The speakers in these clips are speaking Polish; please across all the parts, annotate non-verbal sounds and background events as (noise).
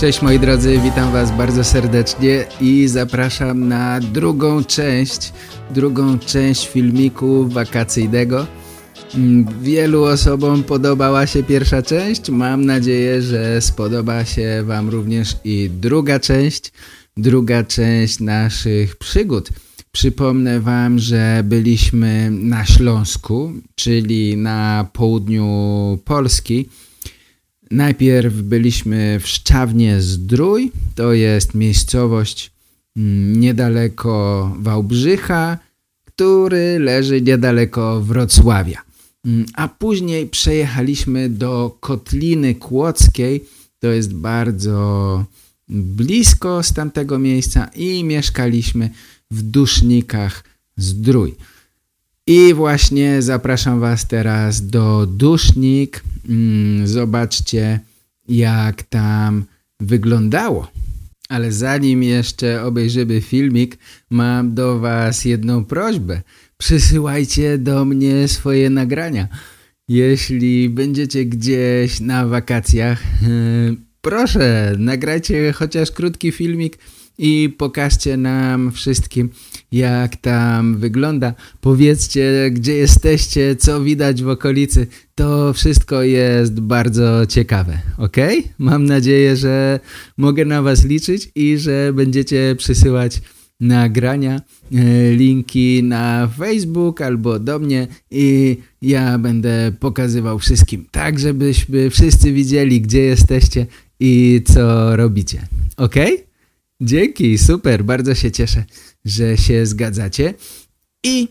Cześć moi drodzy, witam was bardzo serdecznie i zapraszam na drugą część, drugą część filmiku wakacyjnego. Mm, Wielu osobom podobała się pierwsza część, mam nadzieję, że spodoba się wam również i druga część, druga część naszych przygód. Przypomnę wam, że byliśmy na Śląsku, czyli na południu Polski, Najpierw byliśmy w Szczawnie Zdrój, to jest miejscowość mm, niedaleko Wałbrzycha, który leży niedaleko Wrocławia. Mm, A później przejechaliśmy do Kotliny Kłodzkiej, to jest bardzo blisko z tamtego miejsca i mieszkaliśmy w Dusznikach Zdrój. I właśnie zapraszam Was teraz do Dusznik. Mm, Zobaczcie, jak tam wyglądało. Ale zanim jeszcze obejrzymy filmik, mam do Was jedną prośbę. Przysyłajcie do mnie swoje nagrania. Jeśli będziecie gdzieś na wakacjach, proszę, nagrajcie chociaż krótki filmik i pokażcie nam wszystkim, jak tam wygląda. Powiedzcie, gdzie jesteście, co widać w okolicy. To wszystko jest bardzo ciekawe, ok? Mam nadzieję, że mogę na was liczyć i że będziecie przysyłać nagrania, e, linki na Facebook albo do mnie i ja będę pokazywał wszystkim, tak żebyśmy wszyscy widzieli, gdzie jesteście i co robicie. ok? Dzięki, super, bardzo się cieszę, że się zgadzacie. I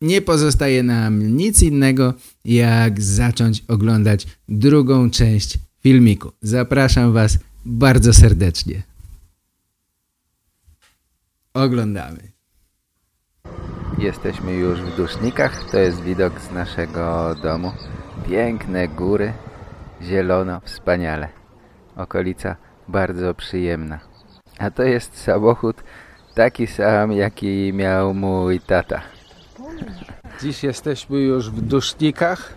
nie pozostaje nam nic innego, jak zacząć oglądać drugą część filmiku. Zapraszam Was bardzo serdecznie. Oglądamy. Jesteśmy już w Dusznikach, to jest widok z naszego domu. Piękne góry, zielono, wspaniale. Okolica bardzo przyjemna. A to jest samochód taki sam, jaki miał mój tata. Dziś jesteśmy już w Dusznikach.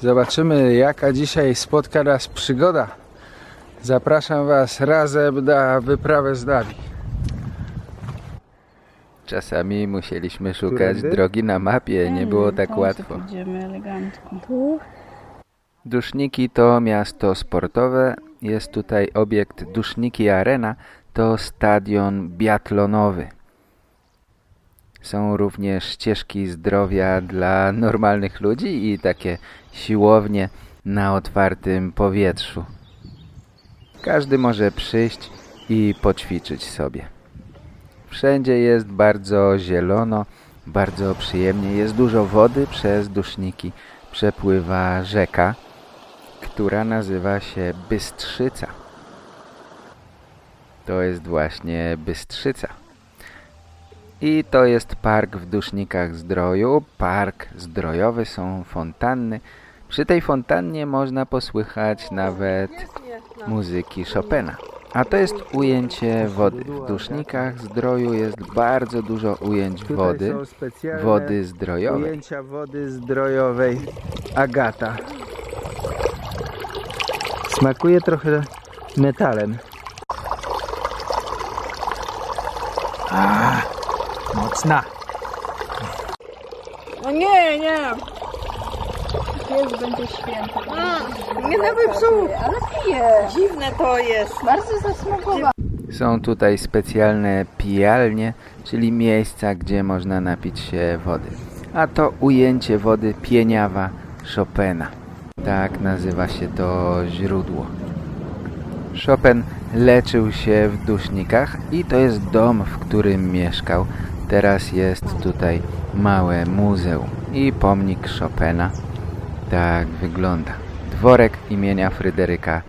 Zobaczymy, jaka dzisiaj spotka nas przygoda. Zapraszam Was razem na wyprawę z nami. Czasami musieliśmy szukać drogi na mapie, nie było tak łatwo. Idziemy elegancko. Duszniki to miasto sportowe. Jest tutaj obiekt Duszniki Arena, to stadion biatlonowy. Są również ścieżki zdrowia dla normalnych ludzi i takie siłownie na otwartym powietrzu. Każdy może przyjść i poćwiczyć sobie. Wszędzie jest bardzo zielono, bardzo przyjemnie. Jest dużo wody przez duszniki. Przepływa rzeka, która nazywa się Bystrzyca. To jest właśnie Bystrzyca. I to jest park w Dusznikach Zdroju. Park zdrojowy, są fontanny. Przy tej fontannie można posłychać nawet muzyki Chopina. A to jest ujęcie wody. W Dusznikach Zdroju jest bardzo dużo ujęć wody, wody zdrojowej. Ujęcia wody zdrojowej Agata. Smakuje trochę metalem. A, mocna. O nie, nie. Pies będzie święty. Nie nawet są Ale pije. dziwne to jest. Bardzo zasmakowa. Są tutaj specjalne pijalnie, czyli miejsca, gdzie można napić się wody. A to ujęcie wody pieniawa Chopina. Tak nazywa się to źródło. Chopin leczył się w Dusznikach i to jest dom, w którym mieszkał. Teraz jest tutaj małe muzeum i pomnik Chopina. Tak wygląda. Dworek imienia Fryderyka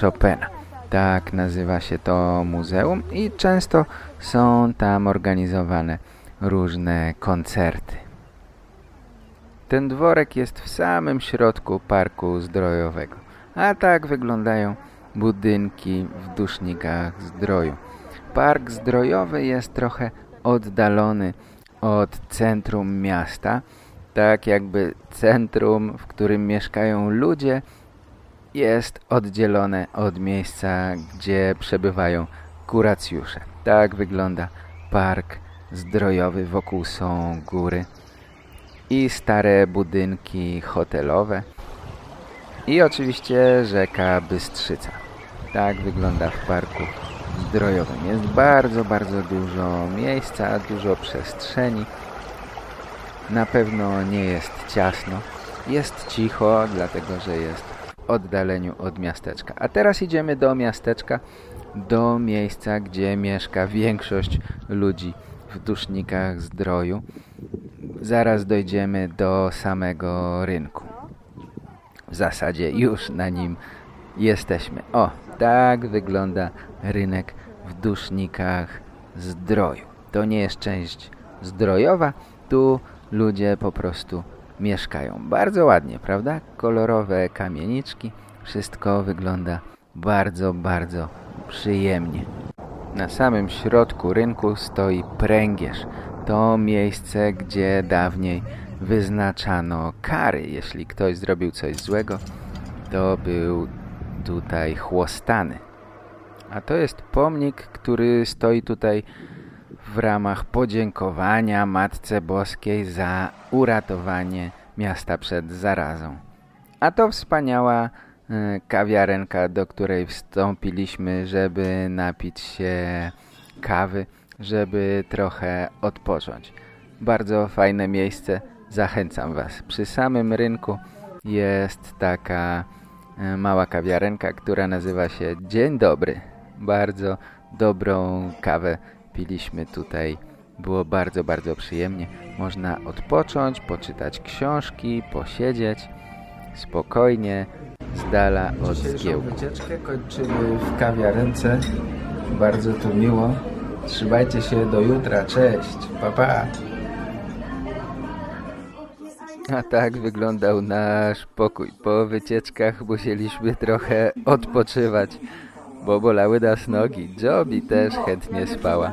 Chopina. Tak nazywa się to muzeum i często są tam organizowane różne koncerty. Ten dworek jest w samym środku parku zdrojowego, a tak wyglądają budynki w dusznikach zdroju. Park zdrojowy jest trochę oddalony od centrum miasta, tak jakby centrum, w którym mieszkają ludzie, jest oddzielone od miejsca, gdzie przebywają kuracjusze. Tak wygląda park zdrojowy, wokół są góry i stare budynki hotelowe i oczywiście rzeka Bystrzyca. Tak wygląda w parku zdrojowym. Jest bardzo, bardzo dużo miejsca, dużo przestrzeni. Na pewno nie jest ciasno. Jest cicho, dlatego że jest w oddaleniu od miasteczka. A teraz idziemy do miasteczka, do miejsca, gdzie mieszka większość ludzi w dusznikach zdroju. Zaraz dojdziemy do samego rynku. W zasadzie już na nim jesteśmy. O, tak wygląda rynek w dusznikach zdroju. To nie jest część zdrojowa, tu ludzie po prostu mieszkają. Bardzo ładnie, prawda? Kolorowe kamieniczki, wszystko wygląda bardzo, bardzo przyjemnie. Na samym środku rynku stoi pręgierz. To miejsce, gdzie dawniej wyznaczano kary. Jeśli ktoś zrobił coś złego, to był tutaj chłostany. A to jest pomnik, który stoi tutaj w ramach podziękowania Matce Boskiej za uratowanie miasta przed zarazą. A to wspaniała y, kawiarenka, do której wstąpiliśmy, żeby napić się kawy, żeby trochę odpocząć. Bardzo fajne miejsce, zachęcam Was. Przy samym rynku jest taka y, mała kawiarenka, która nazywa się Dzień Dobry. Bardzo dobrą kawę piliśmy tutaj. Było bardzo, bardzo przyjemnie. Można odpocząć, poczytać książki, posiedzieć spokojnie, z dala od zgiełku. wycieczkę kończymy w kawiarence. Bardzo tu miło. Trzymajcie się do jutra. Cześć. Pa, pa. A tak wyglądał nasz pokój. Po wycieczkach musieliśmy trochę odpoczywać, bo bolały nas nogi. Jobi też chętnie spała.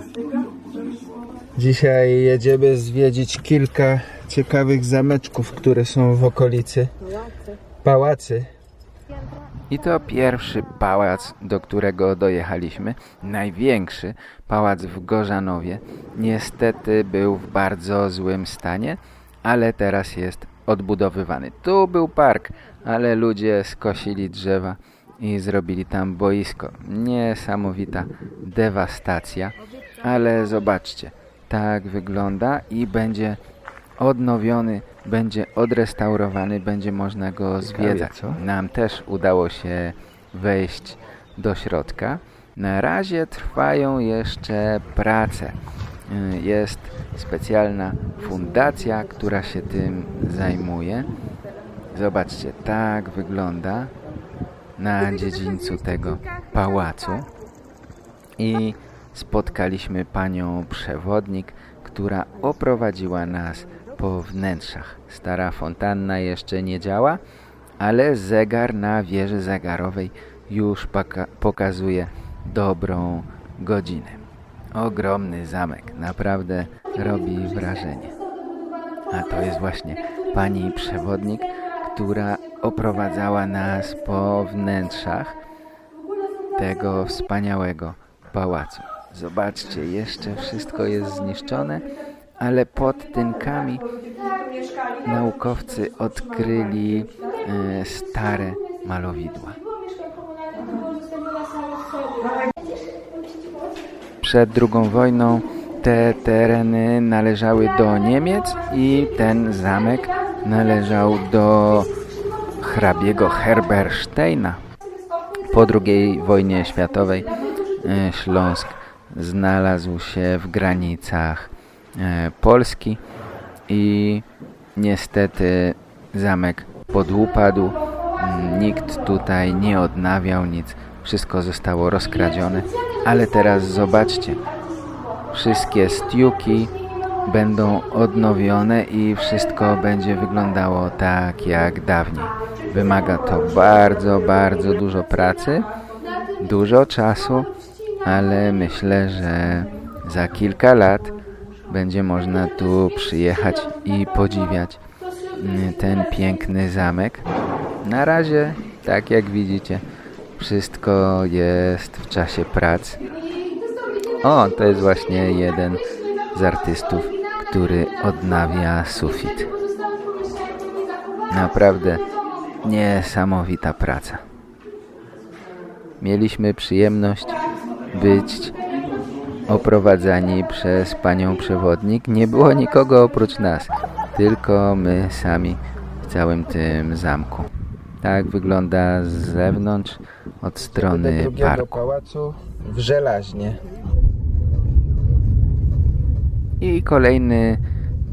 Dzisiaj jedziemy zwiedzić kilka ciekawych zameczków, które są w okolicy. Pałacy. I to pierwszy pałac, do którego dojechaliśmy, największy pałac w Gorzanowie. Niestety był w bardzo złym stanie, ale teraz jest odbudowywany. Tu był park, ale ludzie skosili drzewa i zrobili tam boisko. Niesamowita dewastacja, ale zobaczcie, tak wygląda i będzie odnowiony, będzie odrestaurowany, będzie można go zwiedzać. Nam też udało się wejść do środka. Na razie trwają jeszcze prace. Y, Jest specjalna fundacja, która się tym zajmuje. Zobaczcie, tak wygląda na dziedzińcu tego pałacu. I spotkaliśmy panią przewodnik, która oprowadziła nas po wnętrzach. Stara fontanna jeszcze nie działa, ale zegar na wieży zegarowej już poka pokazuje dobrą godzinę. Ogromny zamek, naprawdę robi wrażenie. A to jest właśnie pani przewodnik, która oprowadzała nas po wnętrzach tego wspaniałego pałacu. Zobaczcie, jeszcze wszystko jest zniszczone, ale pod tynkami naukowcy odkryli e, stare malowidła. Przed II wojną te tereny należały do Niemiec i ten zamek należał do hrabiego Herbersteina. Po II wojnie światowej e, Śląsk znalazł się w granicach e, Polski i niestety zamek podupadł. Nikt tutaj nie odnawiał nic. Wszystko zostało rozkradzione. Ale teraz zobaczcie, wszystkie stiuki będą odnowione i wszystko będzie wyglądało tak jak dawniej. Wymaga to bardzo, bardzo dużo pracy, dużo czasu, ale myślę, że za kilka lat będzie można tu przyjechać i podziwiać mm, ten piękny zamek. Na razie, tak jak widzicie, wszystko jest w czasie prac. O, to jest właśnie jeden z artystów, który odnawia sufit. Naprawdę niesamowita praca. Mieliśmy przyjemność być oprowadzani przez panią przewodnik. Nie było nikogo oprócz nas, tylko my sami w całym tym zamku. Tak wygląda z zewnątrz od strony parku. pałacu w Żelaźnie. I kolejny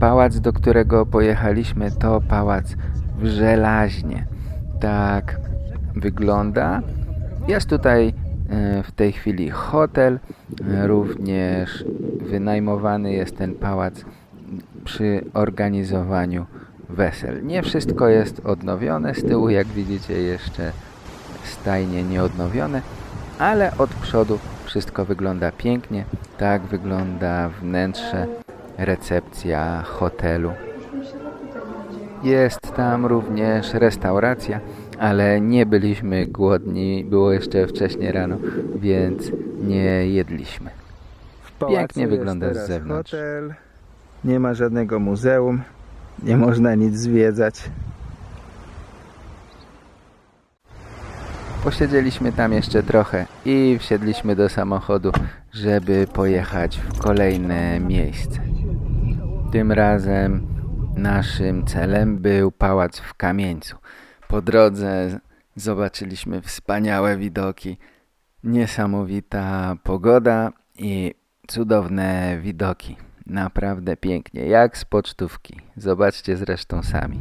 pałac, do którego pojechaliśmy, to pałac w Żelaźnie. Tak wygląda. Jest tutaj e, w tej chwili hotel. Również wynajmowany jest ten pałac przy organizowaniu wesel. Nie wszystko jest odnowione. Z tyłu, jak widzicie, jeszcze stajnie nieodnowione, ale od przodu wszystko wygląda pięknie. Tak wygląda wnętrze, recepcja hotelu. Jest tam również restauracja, ale nie byliśmy głodni, było jeszcze wcześnie rano, więc nie jedliśmy. Pięknie wygląda z zewnątrz. Hotel, nie ma żadnego muzeum, nie można nic zwiedzać. Posiedzieliśmy tam jeszcze trochę i wsiedliśmy do samochodu, żeby pojechać w kolejne miejsce. Tym razem naszym celem był pałac w Kamieńcu. Po drodze zobaczyliśmy wspaniałe widoki, niesamowita pogoda i cudowne widoki. Naprawdę pięknie, jak z pocztówki. Zobaczcie zresztą sami.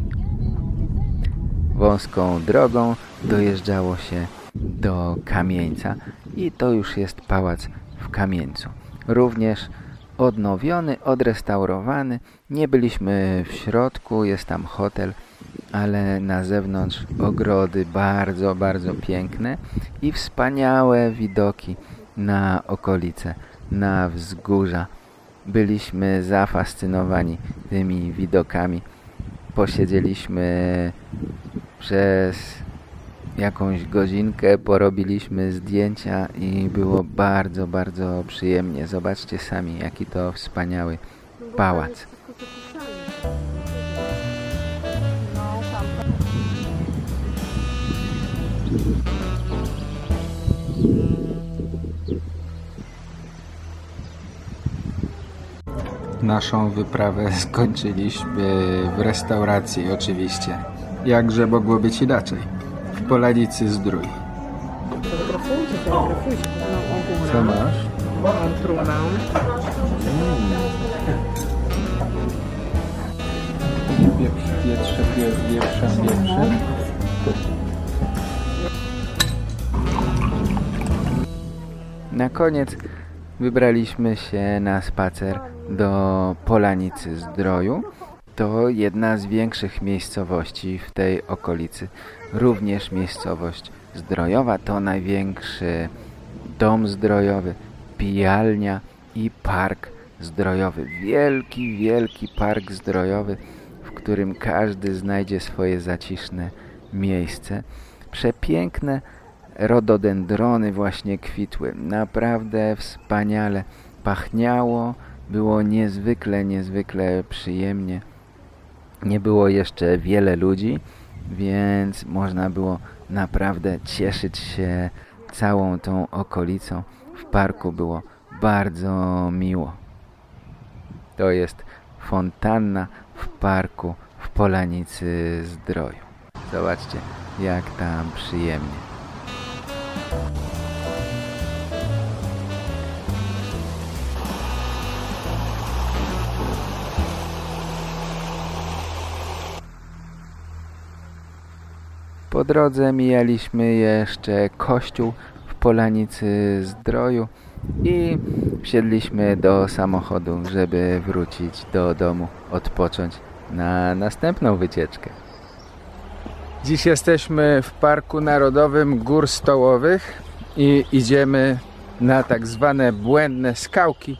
Wąską drogą dojeżdżało się do Kamieńca i to już jest pałac w Kamieńcu. Również odnowiony, odrestaurowany. Nie byliśmy w środku, jest tam hotel, ale na zewnątrz ogrody bardzo, bardzo piękne i wspaniałe widoki na okolice, na wzgórza. Byliśmy zafascynowani tymi widokami. Posiedzieliśmy przez jakąś godzinkę, porobiliśmy zdjęcia i było bardzo, bardzo przyjemnie. Zobaczcie sami, jaki to wspaniały pałac. Naszą wyprawę (laughs) skończyliśmy w restauracji oczywiście. Jakże mogło być inaczej? W Polanicy Zdrój. Fotografujcie, fotografujcie. Co masz? Mam trumnę. Wieprz, wietrze, wieprze, wieprze. Na koniec wybraliśmy się na spacer do Polanicy Zdroju. To jedna z większych miejscowości w tej okolicy. Również miejscowość zdrojowa to największy dom zdrojowy, pijalnia i park zdrojowy. Wielki, wielki park zdrojowy, w którym każdy znajdzie swoje zaciszne miejsce. Przepiękne rododendrony właśnie kwitły. Naprawdę wspaniale pachniało, było niezwykle, niezwykle przyjemnie. Nie było jeszcze wiele ludzi, więc można było naprawdę cieszyć się całą tą okolicą. W parku było bardzo miło. To jest fontanna w parku w Polanicy Zdroju. Zobaczcie, jak tam przyjemnie. Po drodze mijaliśmy jeszcze kościół w Polanicy Zdroju i wsiedliśmy do samochodu, żeby wrócić do domu, odpocząć na następną wycieczkę. Dziś jesteśmy w Parku Narodowym Gór Stołowych i idziemy na tak zwane błędne skałki,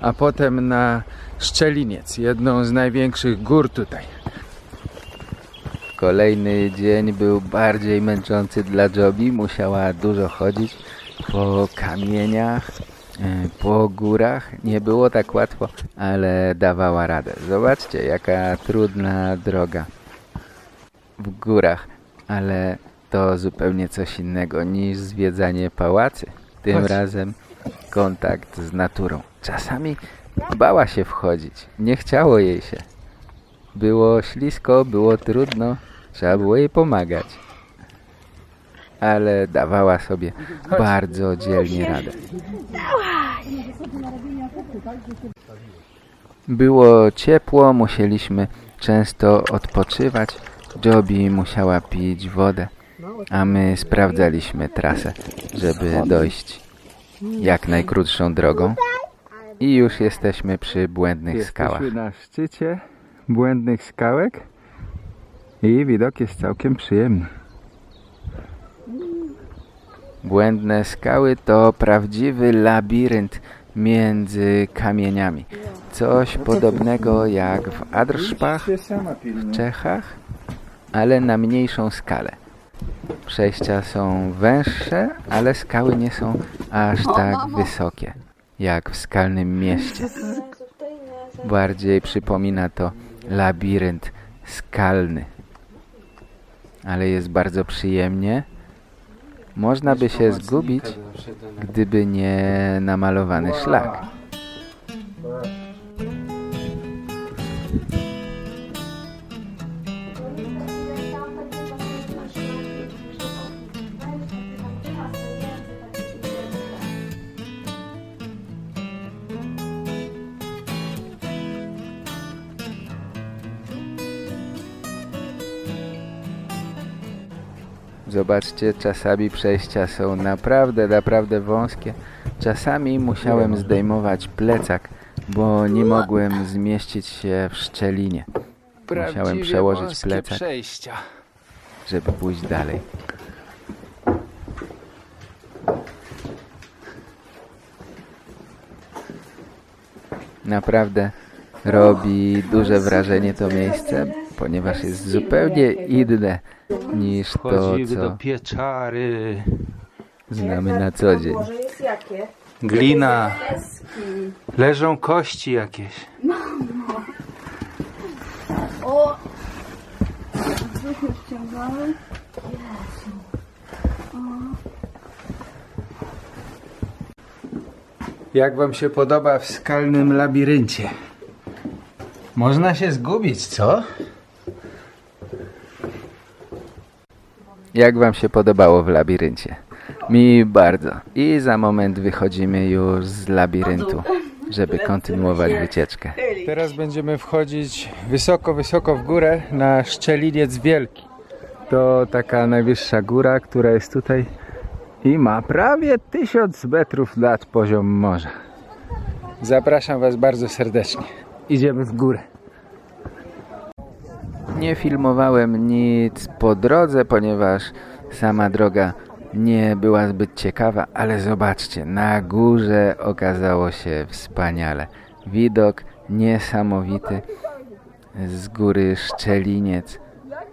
a potem na Szczeliniec, jedną z największych gór tutaj. Kolejny dzień był bardziej męczący dla Jobi. Musiała dużo chodzić po kamieniach, e, po górach. Nie było tak łatwo, ale dawała radę. Zobaczcie, jaka trudna droga w górach, ale to zupełnie coś innego niż zwiedzanie pałacy. Tym Chodź. razem kontakt z naturą. Czasami bała się wchodzić, nie chciało jej się. Było ślisko, było trudno, trzeba było jej pomagać. Ale dawała sobie bardzo dzielnie radę. Było ciepło, musieliśmy często odpoczywać. Jobi musiała pić wodę, a my sprawdzaliśmy trasę, żeby dojść jak najkrótszą drogą. I już jesteśmy przy błędnych skałach. Jesteśmy na szczycie błędnych skałek i widok jest całkiem przyjemny. Błędne skały to prawdziwy labirynt między kamieniami. Coś podobnego jak w Adrszpach w Czechach, ale na mniejszą skalę. Przejścia są węższe, ale skały nie są aż tak (laughs) wysokie jak w skalnym mieście. Bardziej przypomina to labirynt skalny. Ale jest bardzo przyjemnie. Można by się zgubić, gdyby nie namalowany szlak. Zobaczcie, czasami przejścia są naprawdę, naprawdę wąskie. Czasami musiałem zdejmować plecak, bo nie mogłem zmieścić się w szczelinie. Musiałem przełożyć plecak, żeby pójść dalej. Naprawdę robi duże wrażenie to miejsce, ponieważ jest zupełnie inne niż to, co pieczary. znamy na co dzień. Może jest jakie? Glina. Leżą kości jakieś. O! Brzuch już ściągałem. Jak wam się podoba w skalnym labiryncie? Można się zgubić, co? Jak wam się podobało w labiryncie? Mi bardzo. I za moment wychodzimy już z labiryntu, żeby kontynuować wycieczkę. Teraz będziemy wchodzić wysoko, wysoko w górę na Szczeliniec Wielki. To taka najwyższa góra, która jest tutaj i ma prawie 1000 metrów nad poziom morza. Zapraszam Was bardzo serdecznie. Idziemy w górę. Nie filmowałem nic po drodze, ponieważ sama droga nie była zbyt ciekawa, ale zobaczcie, na górze okazało się wspaniale. Widok niesamowity z góry Szczeliniec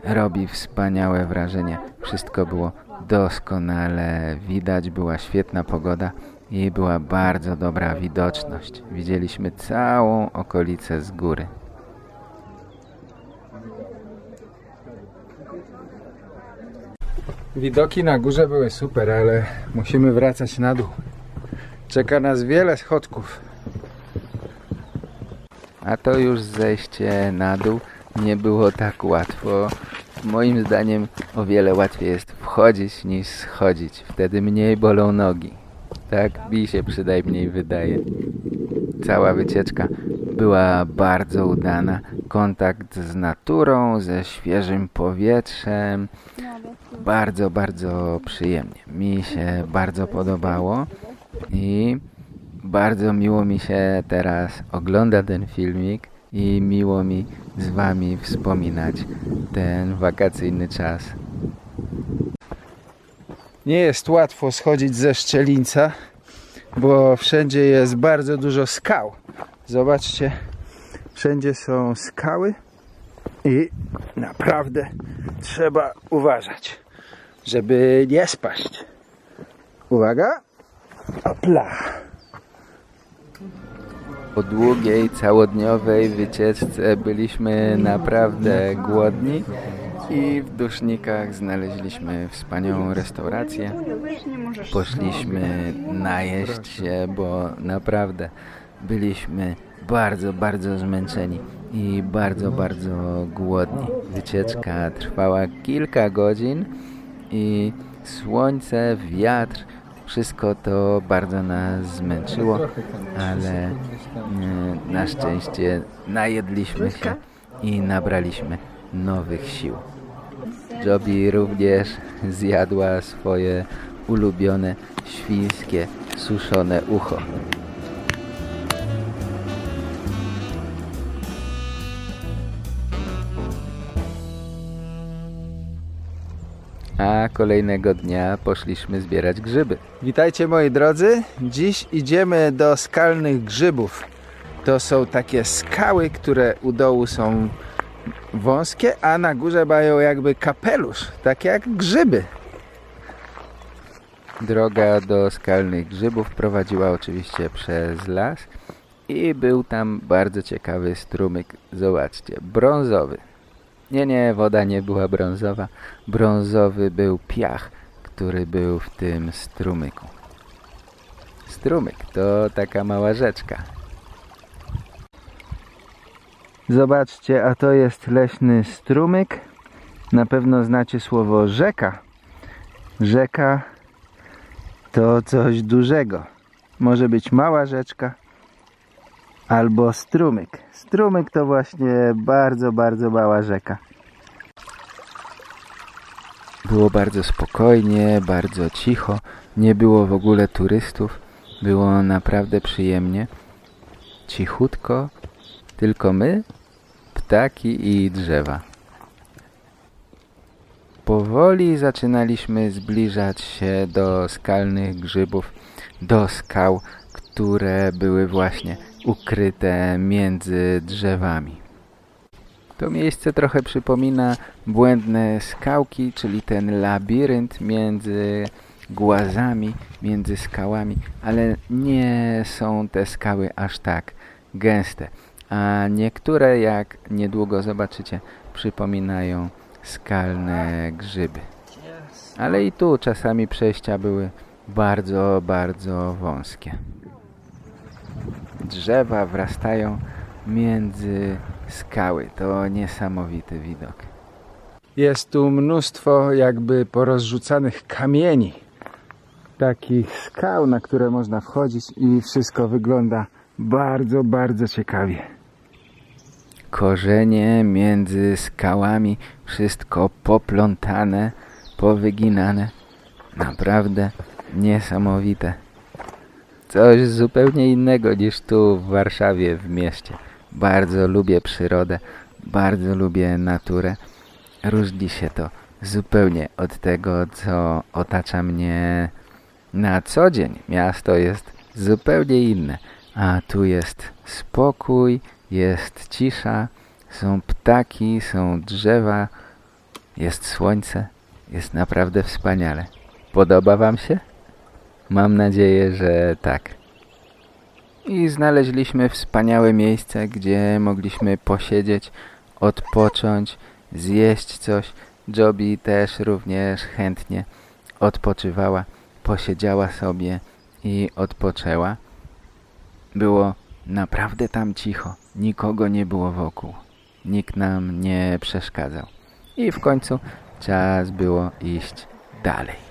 robi wspaniałe wrażenie. Wszystko było doskonale widać, była świetna pogoda i była bardzo dobra widoczność. Widzieliśmy całą okolicę z góry. Widoki na górze były super, ale musimy wracać na dół. Czeka nas wiele schodków. A to już zejście na dół nie było tak łatwo. Moim zdaniem o wiele łatwiej jest wchodzić niż schodzić. Wtedy mniej bolą nogi. Tak mi się przynajmniej wydaje. Cała wycieczka była bardzo udana. Kontakt z naturą, ze świeżym powietrzem. Bardzo, bardzo przyjemnie. Mi się bardzo podobało i bardzo miło mi się teraz ogląda ten filmik i miło mi z Wami wspominać ten wakacyjny czas. Nie jest łatwo schodzić ze szczelińca, bo wszędzie jest bardzo dużo skał. Zobaczcie, wszędzie są skały i naprawdę trzeba uważać, żeby nie spaść. Uwaga! Opla! Po długiej, całodniowej wycieczce byliśmy naprawdę głodni i w Dusznikach znaleźliśmy wspaniałą restaurację. Poszliśmy najeść się, bo naprawdę byliśmy bardzo, bardzo zmęczeni i bardzo, bardzo głodni. Wycieczka trwała kilka godzin i słońce, wiatr, wszystko to bardzo nas zmęczyło, ale e, na szczęście najedliśmy się i nabraliśmy nowych sił. Jobi również zjadła swoje ulubione świńskie suszone ucho. A kolejnego dnia poszliśmy zbierać grzyby. Witajcie moi drodzy. Dziś idziemy do skalnych grzybów. To są takie skały, które u dołu są wąskie, a na górze mają jakby kapelusz, tak jak grzyby. Droga do skalnych grzybów prowadziła oczywiście przez las i był tam bardzo ciekawy strumyk. Zobaczcie, brązowy. Nie, nie, woda nie była brązowa. Brązowy był piach, który był w tym strumyku. Strumyk to taka mała rzeczka. Zobaczcie, a to jest leśny strumyk. Na pewno znacie słowo rzeka. Rzeka to coś dużego. Może być mała rzeczka albo strumyk. Strumyk to właśnie bardzo, bardzo mała rzeka. Było bardzo spokojnie, bardzo cicho, nie było w ogóle turystów. Było naprawdę przyjemnie. Cichutko, tylko my, ptaki i drzewa. Powoli zaczynaliśmy zbliżać się do skalnych grzybów, do skał, które były właśnie ukryte między drzewami. To miejsce trochę przypomina błędne skałki, czyli ten labirynt między głazami, między skałami, ale nie są te skały aż tak gęste. A niektóre, jak niedługo zobaczycie, przypominają skalne grzyby. Ale i tu czasami przejścia były bardzo, bardzo wąskie. Drzewa wrastają między skały. To niesamowity widok. Jest tu mnóstwo jakby porozrzucanych kamieni. Takich skał, na które można wchodzić i wszystko wygląda bardzo, bardzo ciekawie. Korzenie między skałami, wszystko poplątane, powyginane. Naprawdę niesamowite. Coś zupełnie innego niż tu w Warszawie, w mieście. Bardzo lubię przyrodę, bardzo lubię naturę. Różni się to zupełnie od tego, co otacza mnie na co dzień. Miasto jest zupełnie inne, a tu jest spokój, jest cisza, są ptaki, są drzewa, jest słońce. Jest naprawdę wspaniale. Podoba Wam się? Mam nadzieję, że tak. I znaleźliśmy wspaniałe miejsce, gdzie mogliśmy posiedzieć, odpocząć, zjeść coś. Jobi też również chętnie odpoczywała, posiedziała sobie i odpoczęła. Było naprawdę tam cicho, nikogo nie było wokół, nikt nam nie przeszkadzał. I w końcu czas było iść dalej.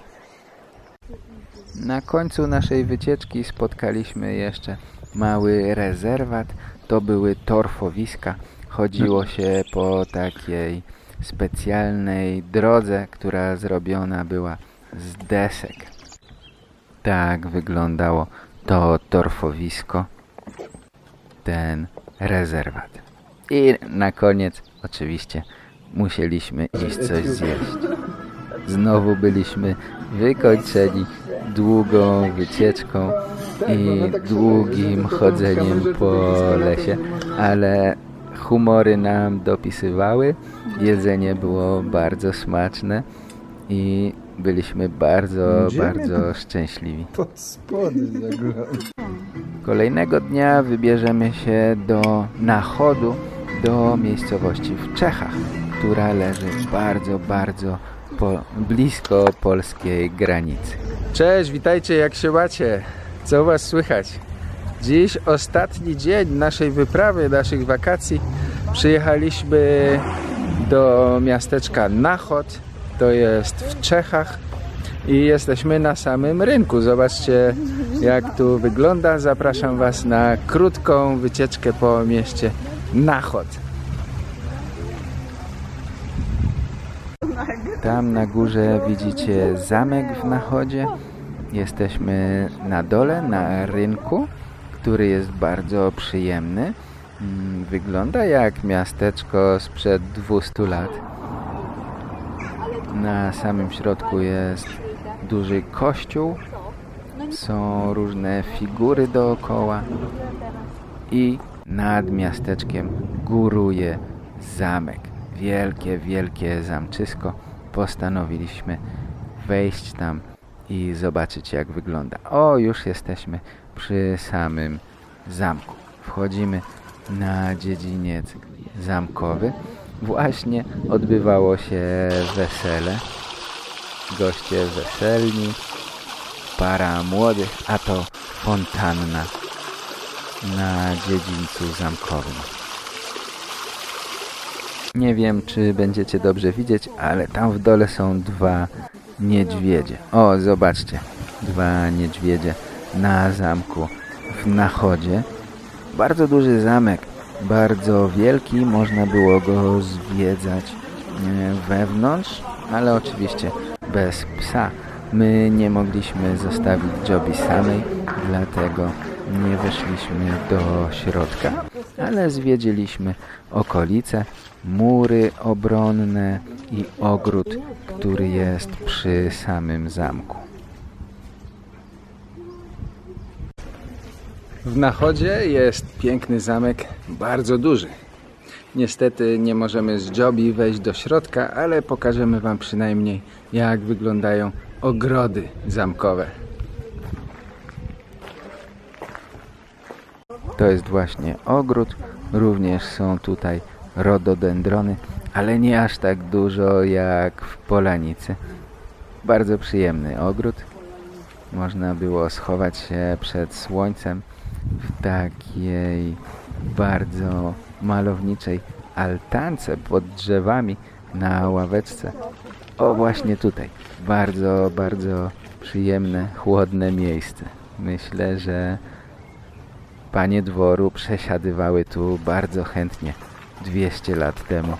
Na końcu naszej wycieczki spotkaliśmy jeszcze mały rezerwat. To były torfowiska. Chodziło się po takiej specjalnej drodze, która zrobiona była z desek. Tak wyglądało to torfowisko, ten rezerwat. I na koniec oczywiście musieliśmy iść coś zjeść. Znowu byliśmy wykończeni długą wycieczką i długim chodzeniem po lesie, ale humory nam dopisywały, jedzenie było bardzo smaczne i byliśmy bardzo, bardzo szczęśliwi. Pod spodem zaglądam. Kolejnego dnia wybierzemy się do Nachodu, do miejscowości w Czechach, która leży bardzo, bardzo po, blisko polskiej granicy. Cześć, witajcie, jak się macie? Co u was słychać? Dziś ostatni dzień naszej wyprawy, naszych wakacji. Przyjechaliśmy do miasteczka Nachod, to jest w Czechach i jesteśmy na samym rynku. Zobaczcie jak tu wygląda. Zapraszam was na krótką wycieczkę po mieście Nachod. Tam na górze widzicie zamek w Nachodzie. Jesteśmy na dole, na rynku, który jest bardzo przyjemny. Mm, Wygląda jak miasteczko sprzed 200 lat. Na samym środku jest duży kościół. Są różne figury dookoła. I nad miasteczkiem góruje zamek. Wielkie, wielkie zamczysko. Postanowiliśmy wejść tam i zobaczyć jak wygląda. O, już jesteśmy przy samym zamku. Wchodzimy na dziedziniec zamkowy. Właśnie odbywało się wesele. Goście weselni, para młodych, a to fontanna na dziedzińcu zamkowym. Nie wiem, czy będziecie dobrze widzieć, ale tam w dole są dwa niedźwiedzie. O, zobaczcie. Dwa niedźwiedzie na zamku w Nachodzie. Bardzo duży zamek, bardzo wielki, można było go zwiedzać e, wewnątrz, ale oczywiście bez psa. My nie mogliśmy zostawić Jobi samej, dlatego nie weszliśmy do środka, ale zwiedziliśmy okolice, mury obronne i ogród, który jest przy samym zamku. W Nachodzie jest piękny zamek, bardzo duży. Niestety nie możemy z Jobi wejść do środka, ale pokażemy Wam przynajmniej jak wyglądają ogrody zamkowe. To jest właśnie ogród. Również są tutaj rododendrony, ale nie aż tak dużo jak w Polanicy. Bardzo przyjemny ogród. Można było schować się przed słońcem w takiej bardzo malowniczej altance pod drzewami na ławeczce. O, właśnie tutaj. Bardzo, bardzo przyjemne, chłodne miejsce. Myślę, że panie dworu przesiadywały tu bardzo chętnie 200 lat temu.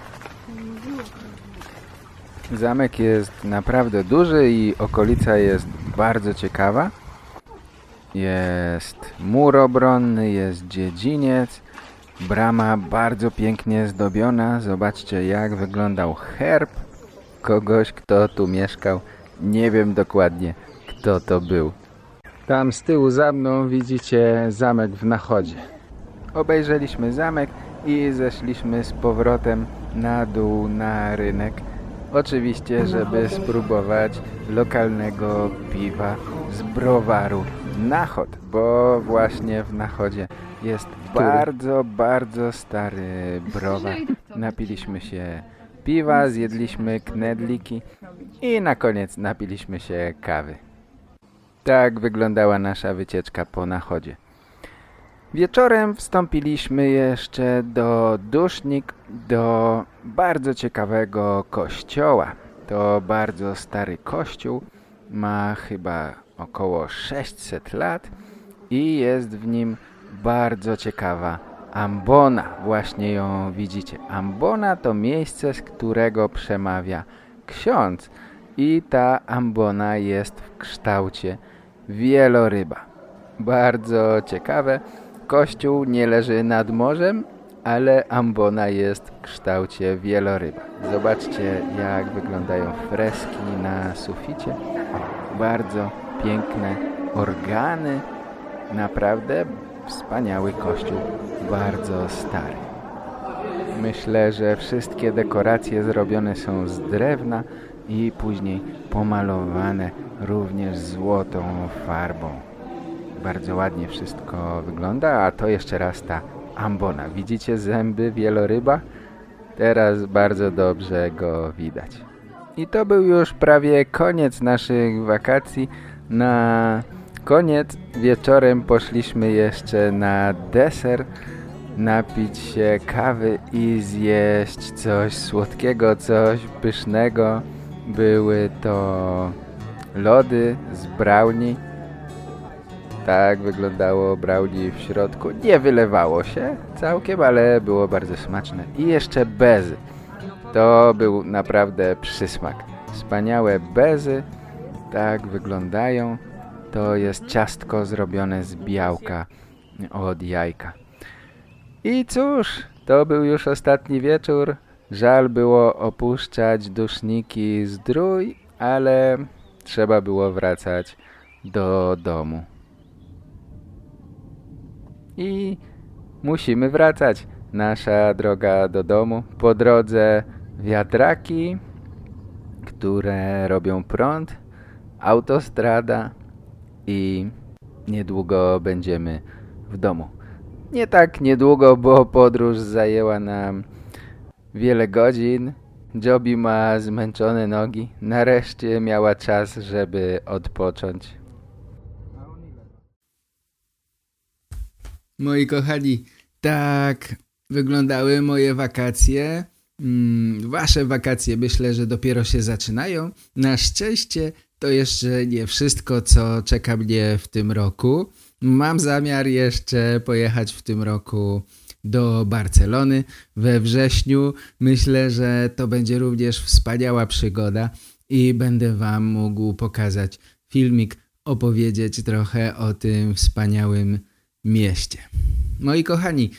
Zamek jest naprawdę duży i okolica jest bardzo ciekawa. Jest mur obronny, jest dziedziniec, brama bardzo pięknie zdobiona. Zobaczcie jak wyglądał herb kogoś, kto tu mieszkał. Nie wiem dokładnie, kto to był. Tam z tyłu za mną widzicie zamek w Nachodzie. Obejrzeliśmy zamek i zeszliśmy z powrotem na dół na rynek. Oczywiście, żeby spróbować lokalnego piwa z browaru Nachod, bo właśnie w Nachodzie jest bardzo, bardzo stary browar. Napiliśmy się piwa, zjedliśmy knedliki i na koniec napiliśmy się kawy. Tak wyglądała nasza wycieczka po Nachodzie. Wieczorem wstąpiliśmy jeszcze do Dusznik, do bardzo ciekawego kościoła. To bardzo stary kościół, ma chyba około 600 lat i jest w nim bardzo ciekawa Ambona. Właśnie ją widzicie. Ambona to miejsce, z którego przemawia ksiądz. I ta ambona jest w kształcie wieloryba. Bardzo ciekawe. Kościół nie leży nad morzem, ale ambona jest w kształcie wieloryba. Zobaczcie jak wyglądają freski na suficie. Bardzo piękne organy. Naprawdę wspaniały kościół, bardzo stary. Myślę, że wszystkie dekoracje zrobione są z drewna i później pomalowane również złotą farbą. Bardzo ładnie wszystko wygląda, a to jeszcze raz ta ambona. Widzicie zęby wieloryba? Teraz bardzo dobrze go widać. I to był już prawie koniec naszych wakacji. Na koniec wieczorem poszliśmy jeszcze na deser, napić się kawy i zjeść coś słodkiego, coś pysznego. Były to lody z brownie. Tak wyglądało brownie w środku. Nie wylewało się całkiem, ale było bardzo smaczne. I jeszcze bezy. To był naprawdę przysmak. Wspaniałe bezy. Tak wyglądają. To jest ciastko zrobione z białka od jajka. I cóż, to był już ostatni wieczór. Żal było opuszczać duszniki zdrój, ale trzeba było wracać do domu. I musimy wracać. Nasza droga do domu. Po drodze wiatraki, które robią prąd, autostrada i niedługo będziemy w domu. Nie tak niedługo, bo podróż zajęła nam wiele godzin. Joby ma zmęczone nogi. Nareszcie miała czas, żeby odpocząć. Moi kochani, tak wyglądały moje wakacje. Mm, wasze wakacje myślę, że dopiero się zaczynają. Na szczęście to jeszcze nie wszystko, co czeka mnie w tym roku. Mam zamiar jeszcze pojechać w tym roku do Barcelony we wrześniu. Myślę, że to będzie również wspaniała przygoda i będę wam mógł pokazać filmik, opowiedzieć trochę o tym wspaniałym mieście. Moi kochani,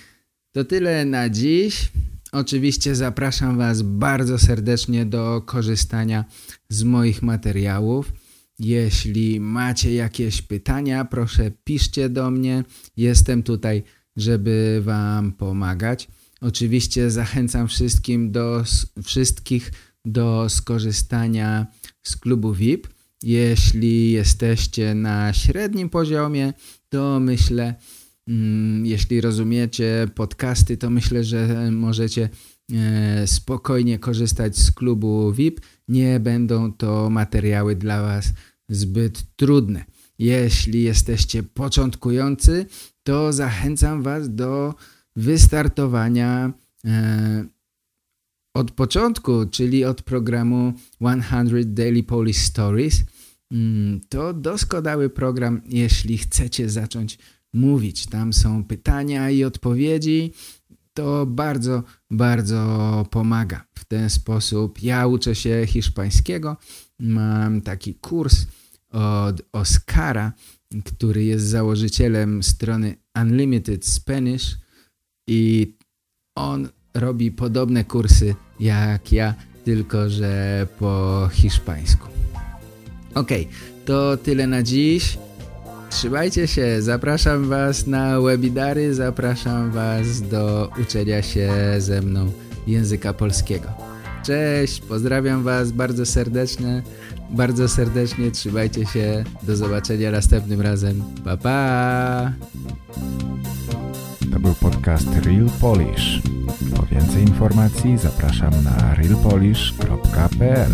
to tyle na dziś. Oczywiście zapraszam Was bardzo serdecznie do korzystania z moich materiałów. Jeśli macie jakieś pytania, proszę piszcie do mnie. Jestem tutaj, żeby Wam pomagać. Oczywiście zachęcam wszystkim do, wszystkich do skorzystania z klubu VIP. Jeśli jesteście na średnim poziomie, to myślę, mm, jeśli rozumiecie podcasty, to myślę, że możecie e, spokojnie korzystać z klubu VIP. Nie będą to materiały dla Was zbyt trudne. Jeśli jesteście początkujący, to zachęcam Was do wystartowania e, od początku, czyli od programu 100 Daily Polish Stories. Mm, to doskonały program, jeśli chcecie zacząć mówić. Tam są pytania i odpowiedzi. To bardzo, bardzo pomaga. W ten sposób ja uczę się hiszpańskiego. Mam taki kurs od Oscara, który jest założycielem strony Unlimited Spanish i on robi podobne kursy jak ja, tylko że po hiszpańsku. Ok, to tyle na dziś. Trzymajcie się, zapraszam Was na webinary, zapraszam Was do uczenia się ze mną języka polskiego. Cześć, pozdrawiam Was bardzo serdecznie, bardzo serdecznie, trzymajcie się, do zobaczenia następnym razem, pa pa! To był podcast Real Polish. Po więcej informacji zapraszam na realpolish.pl